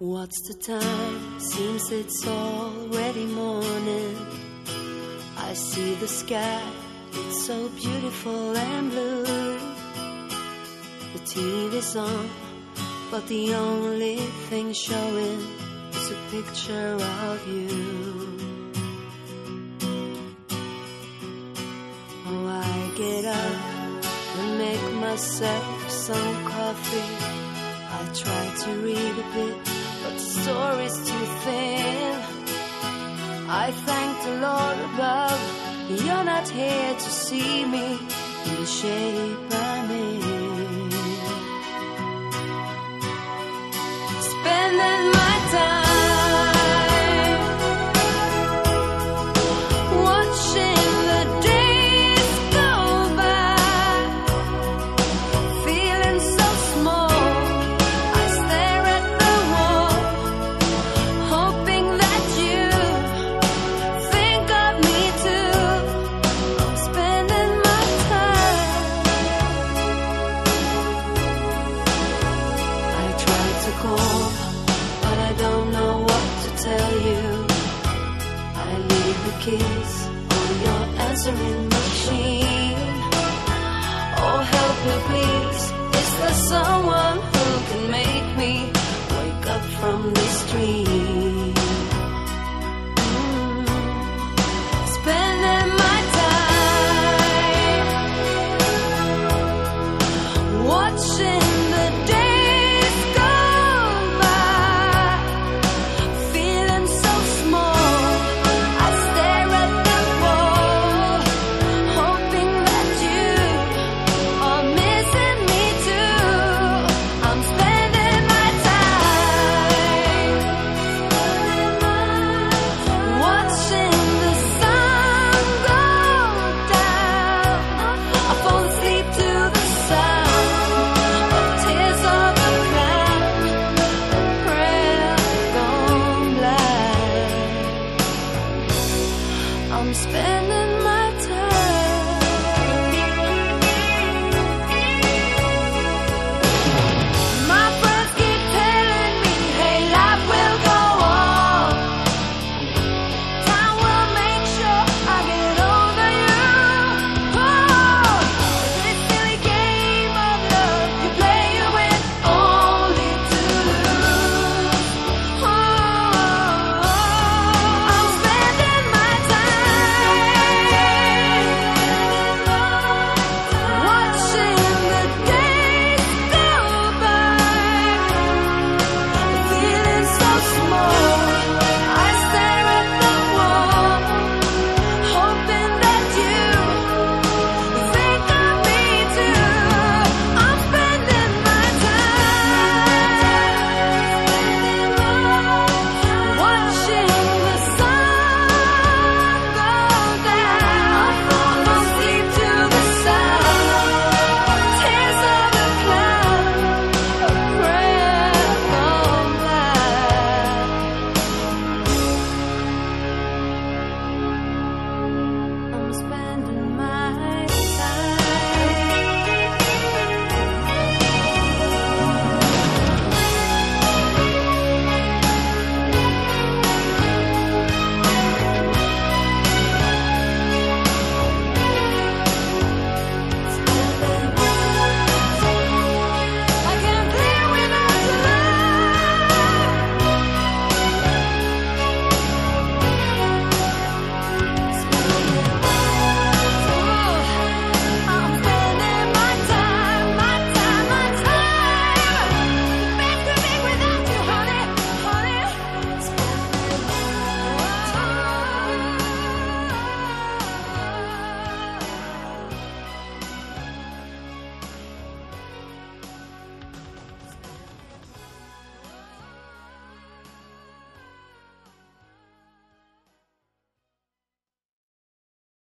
What's the time? Seems it's already morning. I see the sky, it's so beautiful and blue. The TV's on, but the only thing showing is a picture of you. Oh, I get up and make myself some coffee. I try to read a bit, but the story's too thin. I thank the Lord above, you're not here to see me in the shape keys on your answering machine. Oh, help me, please. Is there someone who can make me wake up from this dream? I'm spending